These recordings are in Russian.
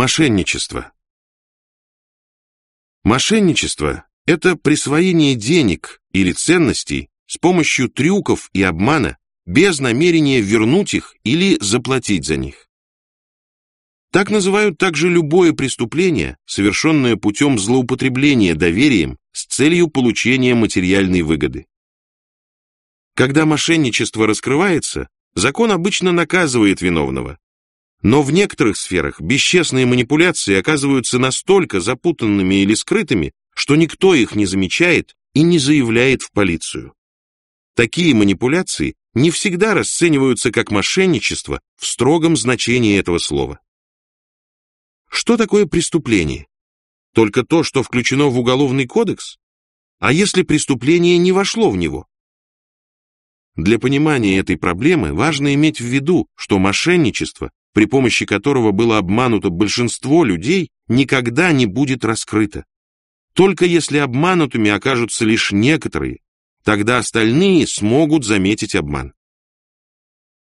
Мошенничество. Мошенничество – это присвоение денег или ценностей с помощью трюков и обмана без намерения вернуть их или заплатить за них. Так называют также любое преступление, совершенное путем злоупотребления доверием с целью получения материальной выгоды. Когда мошенничество раскрывается, закон обычно наказывает виновного, но в некоторых сферах бесчестные манипуляции оказываются настолько запутанными или скрытыми, что никто их не замечает и не заявляет в полицию. Такие манипуляции не всегда расцениваются как мошенничество в строгом значении этого слова. Что такое преступление? Только то, что включено в Уголовный кодекс? А если преступление не вошло в него? Для понимания этой проблемы важно иметь в виду, что мошенничество при помощи которого было обмануто большинство людей, никогда не будет раскрыто. Только если обманутыми окажутся лишь некоторые, тогда остальные смогут заметить обман.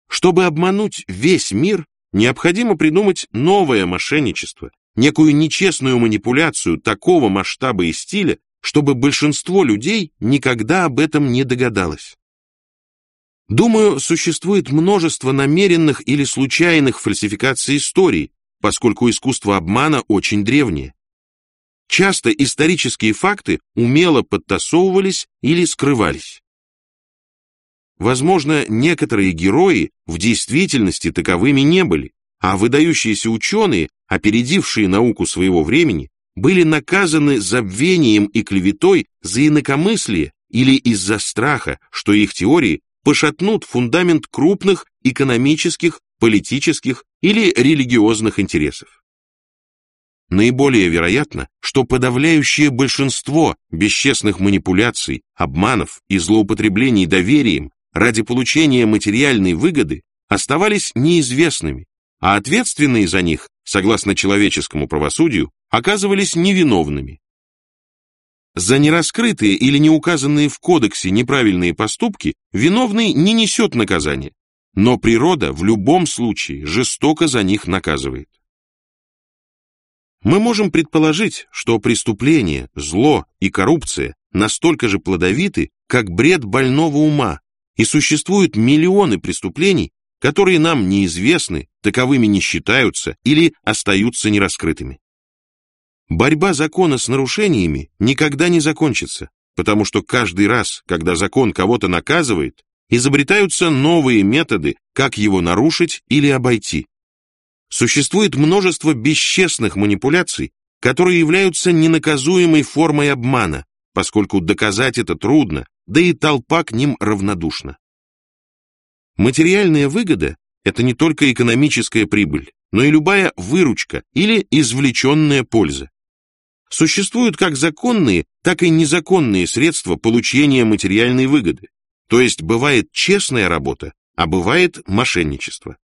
Чтобы обмануть весь мир, необходимо придумать новое мошенничество, некую нечестную манипуляцию такого масштаба и стиля, чтобы большинство людей никогда об этом не догадалось. Думаю, существует множество намеренных или случайных фальсификаций истории, поскольку искусство обмана очень древнее. Часто исторические факты умело подтасовывались или скрывались. Возможно, некоторые герои в действительности таковыми не были, а выдающиеся ученые, опередившие науку своего времени, были наказаны забвением и клеветой за инакомыслие или из-за страха, что их теории пошатнут фундамент крупных экономических, политических или религиозных интересов. Наиболее вероятно, что подавляющее большинство бесчестных манипуляций, обманов и злоупотреблений доверием ради получения материальной выгоды оставались неизвестными, а ответственные за них, согласно человеческому правосудию, оказывались невиновными. За нераскрытые или не указанные в кодексе неправильные поступки виновный не несет наказания, но природа в любом случае жестоко за них наказывает. Мы можем предположить, что преступление, зло и коррупция настолько же плодовиты, как бред больного ума, и существуют миллионы преступлений, которые нам неизвестны, таковыми не считаются или остаются нераскрытыми. Борьба закона с нарушениями никогда не закончится, потому что каждый раз, когда закон кого-то наказывает, изобретаются новые методы, как его нарушить или обойти. Существует множество бесчестных манипуляций, которые являются ненаказуемой формой обмана, поскольку доказать это трудно, да и толпа к ним равнодушна. Материальная выгода – это не только экономическая прибыль, но и любая выручка или извлеченная польза. Существуют как законные, так и незаконные средства получения материальной выгоды. То есть бывает честная работа, а бывает мошенничество.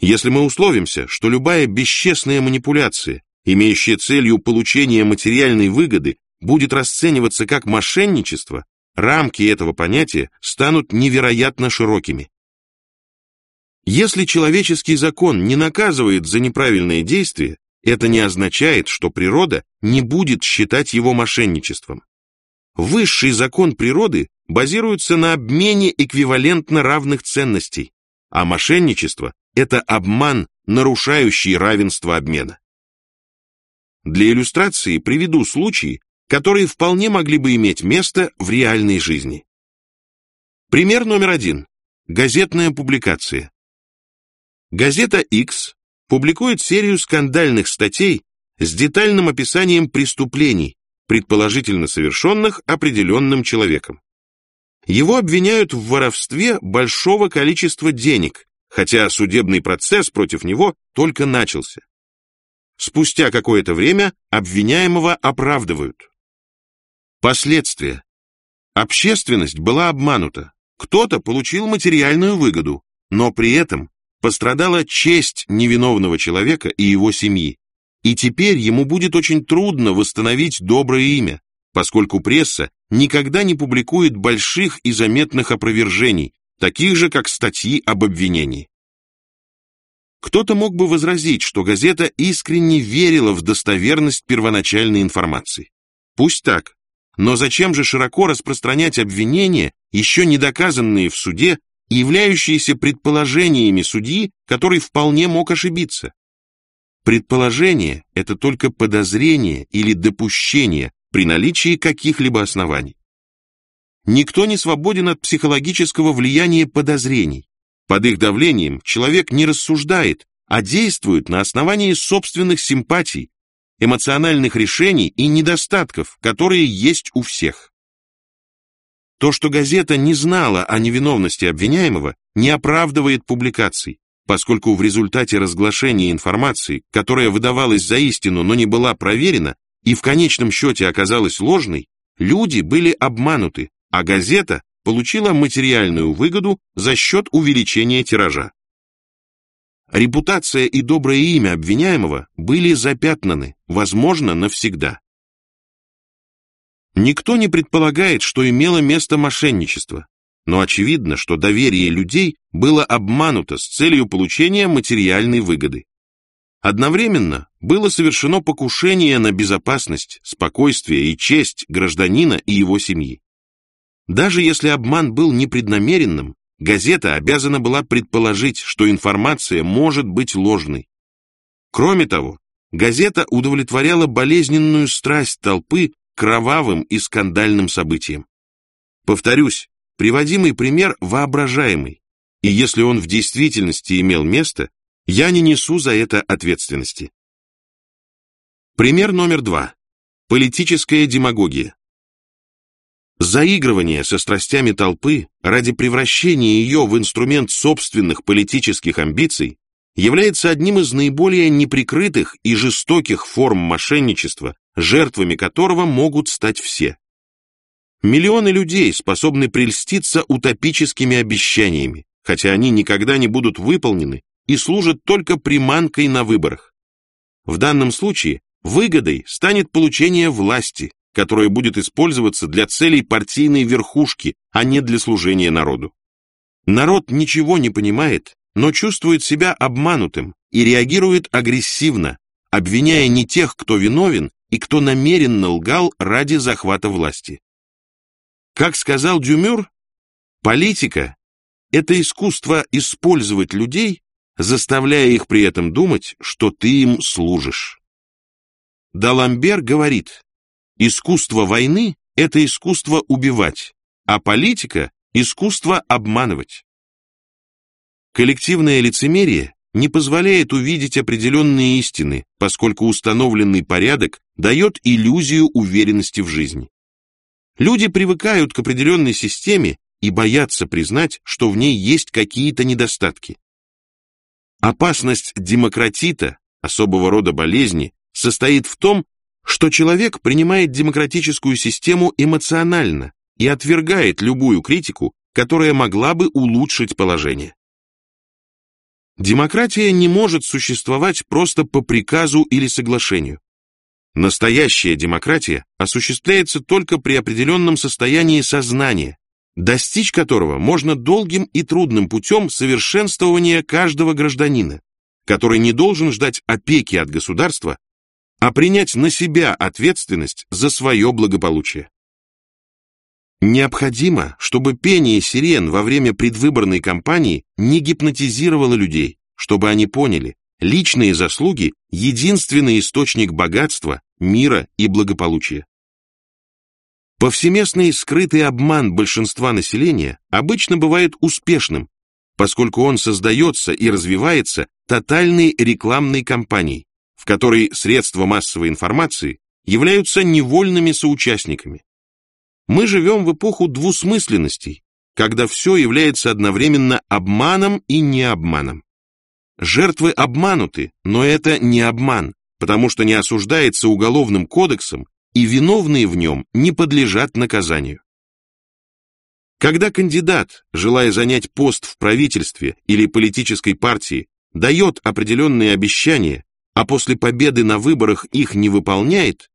Если мы условимся, что любая бесчестная манипуляция, имеющая целью получения материальной выгоды, будет расцениваться как мошенничество, рамки этого понятия станут невероятно широкими. Если человеческий закон не наказывает за неправильные действия, это не означает, что природа не будет считать его мошенничеством. Высший закон природы базируется на обмене эквивалентно равных ценностей, а мошенничество – это обман, нарушающий равенство обмена. Для иллюстрации приведу случаи, которые вполне могли бы иметь место в реальной жизни. Пример номер один. Газетная публикация. Газета X публикует серию скандальных статей с детальным описанием преступлений, предположительно совершенных определенным человеком. Его обвиняют в воровстве большого количества денег, хотя судебный процесс против него только начался. Спустя какое-то время обвиняемого оправдывают. Последствия. Общественность была обманута. Кто-то получил материальную выгоду, но при этом Пострадала честь невиновного человека и его семьи. И теперь ему будет очень трудно восстановить доброе имя, поскольку пресса никогда не публикует больших и заметных опровержений, таких же, как статьи об обвинении. Кто-то мог бы возразить, что газета искренне верила в достоверность первоначальной информации. Пусть так, но зачем же широко распространять обвинения, еще не доказанные в суде, являющиеся предположениями судьи, который вполне мог ошибиться? Предположение – это только подозрение или допущение при наличии каких-либо оснований. Никто не свободен от психологического влияния подозрений. Под их давлением человек не рассуждает, а действует на основании собственных симпатий, эмоциональных решений и недостатков, которые есть у всех. То, что газета не знала о невиновности обвиняемого, не оправдывает публикаций, поскольку в результате разглашения информации, которая выдавалась за истину, но не была проверена, и в конечном счете оказалась ложной, люди были обмануты, а газета получила материальную выгоду за счет увеличения тиража. Репутация и доброе имя обвиняемого были запятнаны, возможно, навсегда. Никто не предполагает, что имело место мошенничество, но очевидно, что доверие людей было обмануто с целью получения материальной выгоды. Одновременно было совершено покушение на безопасность, спокойствие и честь гражданина и его семьи. Даже если обман был непреднамеренным, газета обязана была предположить, что информация может быть ложной. Кроме того, газета удовлетворяла болезненную страсть толпы кровавым и скандальным событиям. Повторюсь, приводимый пример воображаемый, и если он в действительности имел место, я не несу за это ответственности. Пример номер два. Политическая демагогия. Заигрывание со страстями толпы ради превращения ее в инструмент собственных политических амбиций является одним из наиболее неприкрытых и жестоких форм мошенничества, жертвами которого могут стать все. Миллионы людей способны прельститься утопическими обещаниями, хотя они никогда не будут выполнены и служат только приманкой на выборах. В данном случае выгодой станет получение власти, которое будет использоваться для целей партийной верхушки, а не для служения народу. Народ ничего не понимает, но чувствует себя обманутым и реагирует агрессивно, обвиняя не тех, кто виновен и кто намеренно лгал ради захвата власти. Как сказал Дюмюр, политика – это искусство использовать людей, заставляя их при этом думать, что ты им служишь. Даламбер говорит, Искусство войны – это искусство убивать, а политика – искусство обманывать. Коллективное лицемерие не позволяет увидеть определенные истины, поскольку установленный порядок дает иллюзию уверенности в жизни. Люди привыкают к определенной системе и боятся признать, что в ней есть какие-то недостатки. Опасность демократита, особого рода болезни, состоит в том, что человек принимает демократическую систему эмоционально и отвергает любую критику, которая могла бы улучшить положение. Демократия не может существовать просто по приказу или соглашению. Настоящая демократия осуществляется только при определенном состоянии сознания, достичь которого можно долгим и трудным путем совершенствования каждого гражданина, который не должен ждать опеки от государства, а принять на себя ответственность за свое благополучие. Необходимо, чтобы пение сирен во время предвыборной кампании не гипнотизировало людей, чтобы они поняли, личные заслуги – единственный источник богатства, мира и благополучия. Повсеместный скрытый обман большинства населения обычно бывает успешным, поскольку он создается и развивается тотальной рекламной кампанией, в которой средства массовой информации являются невольными соучастниками. Мы живем в эпоху двусмысленностей, когда все является одновременно обманом и необманом. Жертвы обмануты, но это не обман, потому что не осуждается уголовным кодексом, и виновные в нем не подлежат наказанию. Когда кандидат, желая занять пост в правительстве или политической партии, дает определенные обещания, а после победы на выборах их не выполняет,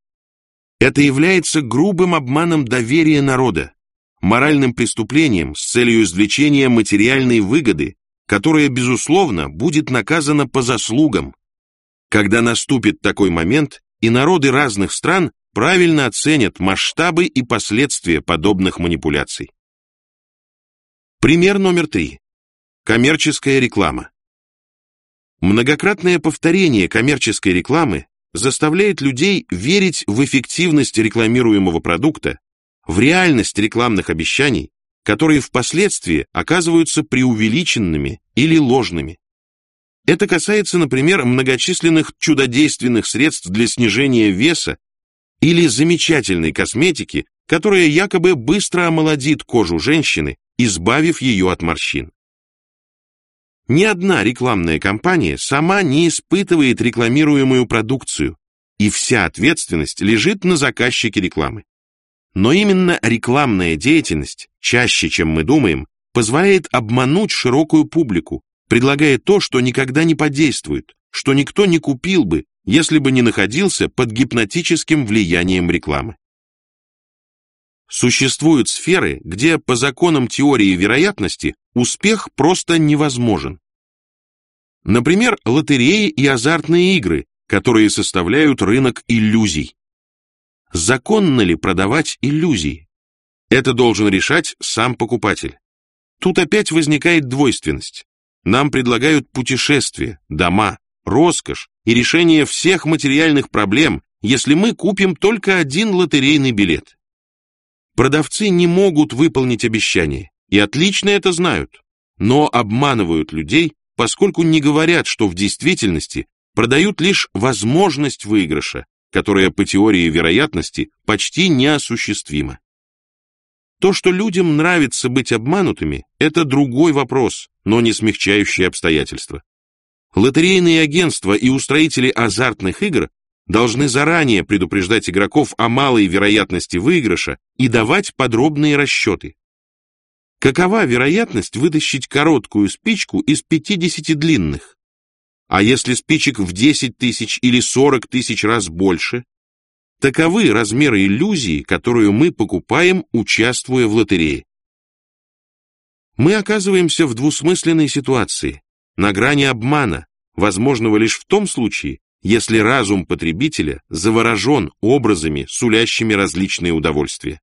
это является грубым обманом доверия народа, моральным преступлением с целью извлечения материальной выгоды, которое, безусловно, будет наказано по заслугам. Когда наступит такой момент, и народы разных стран правильно оценят масштабы и последствия подобных манипуляций. Пример номер три. Коммерческая реклама. Многократное повторение коммерческой рекламы заставляет людей верить в эффективность рекламируемого продукта, в реальность рекламных обещаний, которые впоследствии оказываются преувеличенными или ложными. Это касается, например, многочисленных чудодейственных средств для снижения веса или замечательной косметики, которая якобы быстро омолодит кожу женщины, избавив ее от морщин. Ни одна рекламная кампания сама не испытывает рекламируемую продукцию, и вся ответственность лежит на заказчике рекламы. Но именно рекламная деятельность, чаще, чем мы думаем, позволяет обмануть широкую публику, предлагая то, что никогда не подействует, что никто не купил бы, если бы не находился под гипнотическим влиянием рекламы. Существуют сферы, где по законам теории вероятности успех просто невозможен. Например, лотереи и азартные игры, которые составляют рынок иллюзий. Законно ли продавать иллюзии? Это должен решать сам покупатель. Тут опять возникает двойственность. Нам предлагают путешествия, дома, роскошь и решение всех материальных проблем, если мы купим только один лотерейный билет. Продавцы не могут выполнить обещание, и отлично это знают, но обманывают людей, поскольку не говорят, что в действительности продают лишь возможность выигрыша, которая по теории вероятности почти неосуществима. То, что людям нравится быть обманутыми, это другой вопрос, но не смягчающий обстоятельства. Лотерейные агентства и устроители азартных игр должны заранее предупреждать игроков о малой вероятности выигрыша и давать подробные расчеты. Какова вероятность вытащить короткую спичку из 50 длинных? А если спичек в 10 тысяч или 40 тысяч раз больше? Таковы размеры иллюзии, которую мы покупаем, участвуя в лотерее. Мы оказываемся в двусмысленной ситуации, на грани обмана, возможного лишь в том случае, если разум потребителя заворожен образами, сулящими различные удовольствия.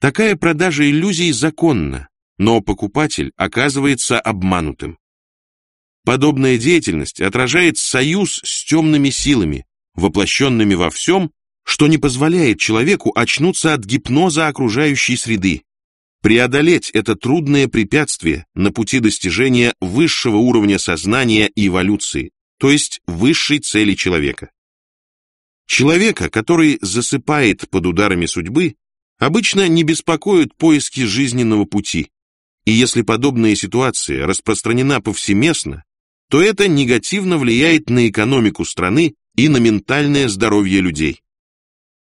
Такая продажа иллюзий законна, но покупатель оказывается обманутым. Подобная деятельность отражает союз с темными силами, воплощенными во всем, что не позволяет человеку очнуться от гипноза окружающей среды, преодолеть это трудное препятствие на пути достижения высшего уровня сознания и эволюции, то есть высшей цели человека. Человека, который засыпает под ударами судьбы, обычно не беспокоят поиски жизненного пути, и если подобная ситуация распространена повсеместно, то это негативно влияет на экономику страны и на ментальное здоровье людей.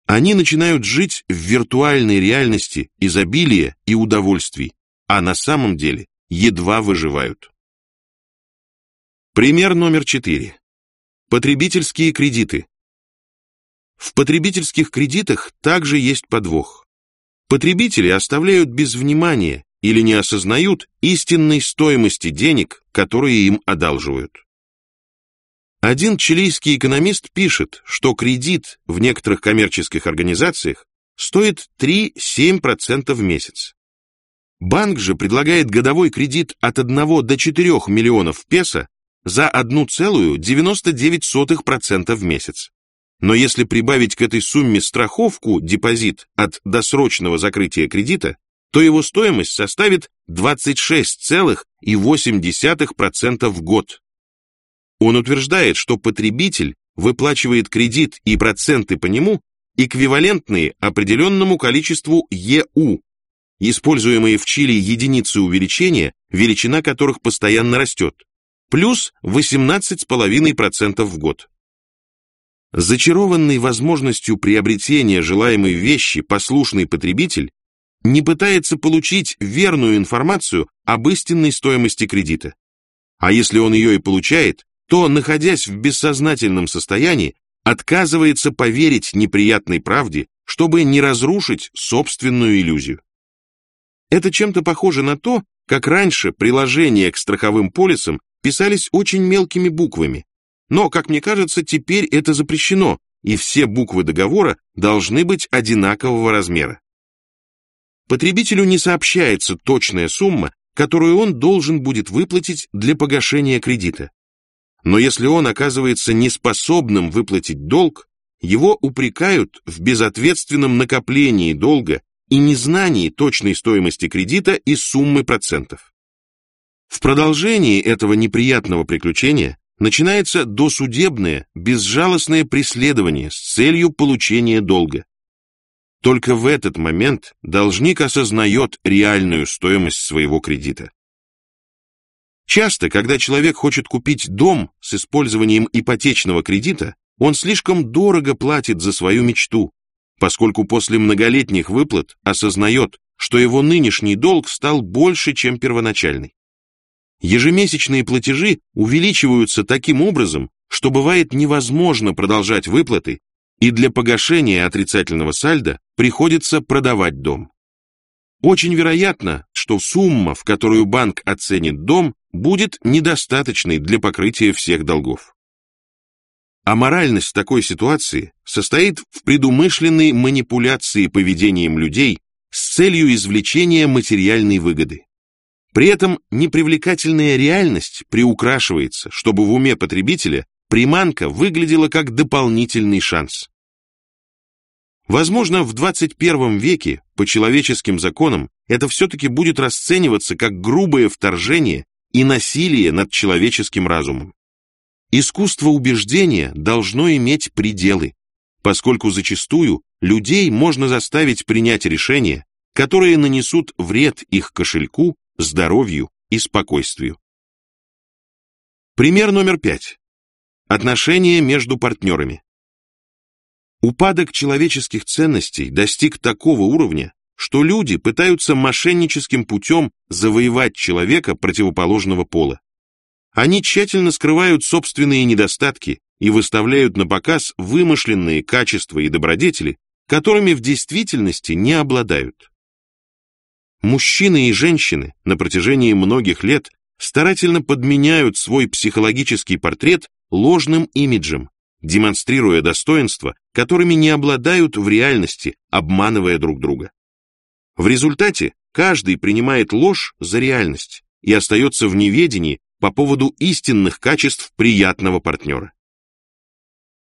Они начинают жить в виртуальной реальности изобилия и удовольствий, а на самом деле едва выживают. Пример номер четыре. Потребительские кредиты. В потребительских кредитах также есть подвох. Потребители оставляют без внимания или не осознают истинной стоимости денег, которые им одалживают. Один чилийский экономист пишет, что кредит в некоторых коммерческих организациях стоит 3-7% в месяц. Банк же предлагает годовой кредит от 1 до 4 миллионов песо за 1,99% в месяц. Но если прибавить к этой сумме страховку, депозит от досрочного закрытия кредита, то его стоимость составит 26,8% в год. Он утверждает, что потребитель выплачивает кредит и проценты по нему, эквивалентные определенному количеству ЕУ, используемые в Чили единицы увеличения, величина которых постоянно растет, плюс 18,5% в год. Зачарованный возможностью приобретения желаемой вещи послушный потребитель не пытается получить верную информацию об истинной стоимости кредита. А если он ее и получает, то, находясь в бессознательном состоянии, отказывается поверить неприятной правде, чтобы не разрушить собственную иллюзию. Это чем-то похоже на то, как раньше приложения к страховым полисам писались очень мелкими буквами. Но, как мне кажется, теперь это запрещено, и все буквы договора должны быть одинакового размера. Потребителю не сообщается точная сумма, которую он должен будет выплатить для погашения кредита. Но если он оказывается неспособным выплатить долг, его упрекают в безответственном накоплении долга и незнании точной стоимости кредита и суммы процентов. В продолжении этого неприятного приключения начинается досудебное, безжалостное преследование с целью получения долга. Только в этот момент должник осознает реальную стоимость своего кредита. Часто, когда человек хочет купить дом с использованием ипотечного кредита, он слишком дорого платит за свою мечту, поскольку после многолетних выплат осознает, что его нынешний долг стал больше, чем первоначальный. Ежемесячные платежи увеличиваются таким образом, что бывает невозможно продолжать выплаты, и для погашения отрицательного сальда приходится продавать дом. Очень вероятно, что сумма, в которую банк оценит дом, будет недостаточной для покрытия всех долгов. Аморальность такой ситуации состоит в предумышленной манипуляции поведением людей с целью извлечения материальной выгоды. При этом непривлекательная реальность приукрашивается, чтобы в уме потребителя приманка выглядела как дополнительный шанс. Возможно, в 21 веке по человеческим законам это все-таки будет расцениваться как грубое вторжение и насилие над человеческим разумом. Искусство убеждения должно иметь пределы, поскольку зачастую людей можно заставить принять решения, которые нанесут вред их кошельку, здоровью и спокойствию. Пример номер пять. Отношения между партнерами. Упадок человеческих ценностей достиг такого уровня, что люди пытаются мошенническим путем завоевать человека противоположного пола. Они тщательно скрывают собственные недостатки и выставляют на показ вымышленные качества и добродетели, которыми в действительности не обладают. Мужчины и женщины на протяжении многих лет старательно подменяют свой психологический портрет ложным имиджем, демонстрируя достоинства, которыми не обладают в реальности, обманывая друг друга. В результате каждый принимает ложь за реальность и остается в неведении по поводу истинных качеств приятного партнера.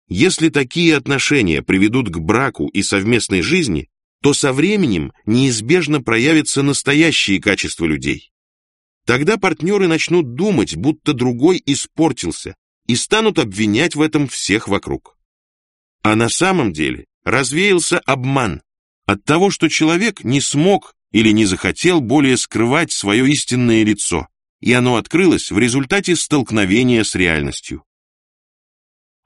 Если такие отношения приведут к браку и совместной жизни, то со временем неизбежно проявятся настоящие качества людей. Тогда партнеры начнут думать, будто другой испортился, и станут обвинять в этом всех вокруг. А на самом деле развеялся обман от того, что человек не смог или не захотел более скрывать свое истинное лицо, и оно открылось в результате столкновения с реальностью.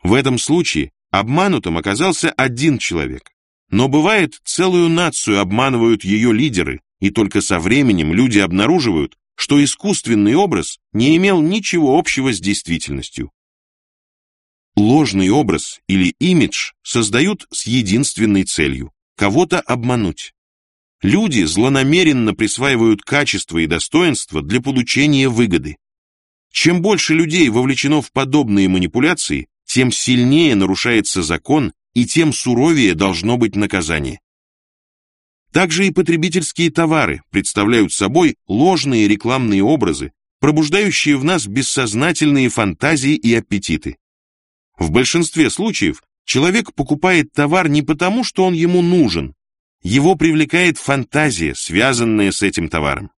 В этом случае обманутым оказался один человек, но бывает, целую нацию обманывают ее лидеры, и только со временем люди обнаруживают, что искусственный образ не имел ничего общего с действительностью. Ложный образ или имидж создают с единственной целью – кого-то обмануть. Люди злонамеренно присваивают качества и достоинства для получения выгоды. Чем больше людей вовлечено в подобные манипуляции, тем сильнее нарушается закон и тем суровее должно быть наказание. Также и потребительские товары представляют собой ложные рекламные образы, пробуждающие в нас бессознательные фантазии и аппетиты. В большинстве случаев человек покупает товар не потому, что он ему нужен, его привлекает фантазия, связанная с этим товаром.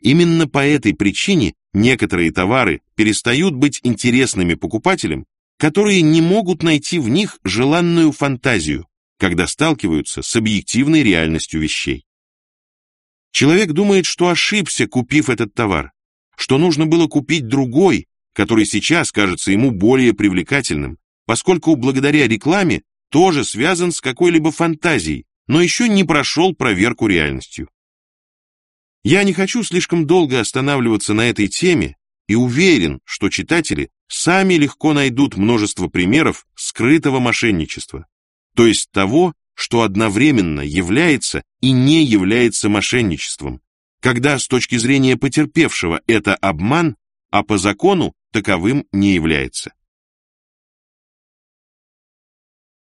Именно по этой причине некоторые товары перестают быть интересными покупателям, которые не могут найти в них желанную фантазию, когда сталкиваются с объективной реальностью вещей. Человек думает, что ошибся, купив этот товар, что нужно было купить другой, который сейчас кажется ему более привлекательным, поскольку благодаря рекламе тоже связан с какой-либо фантазией, но еще не прошел проверку реальностью. Я не хочу слишком долго останавливаться на этой теме и уверен, что читатели сами легко найдут множество примеров скрытого мошенничества, то есть того, что одновременно является и не является мошенничеством, когда с точки зрения потерпевшего это обман, а по закону таковым не является.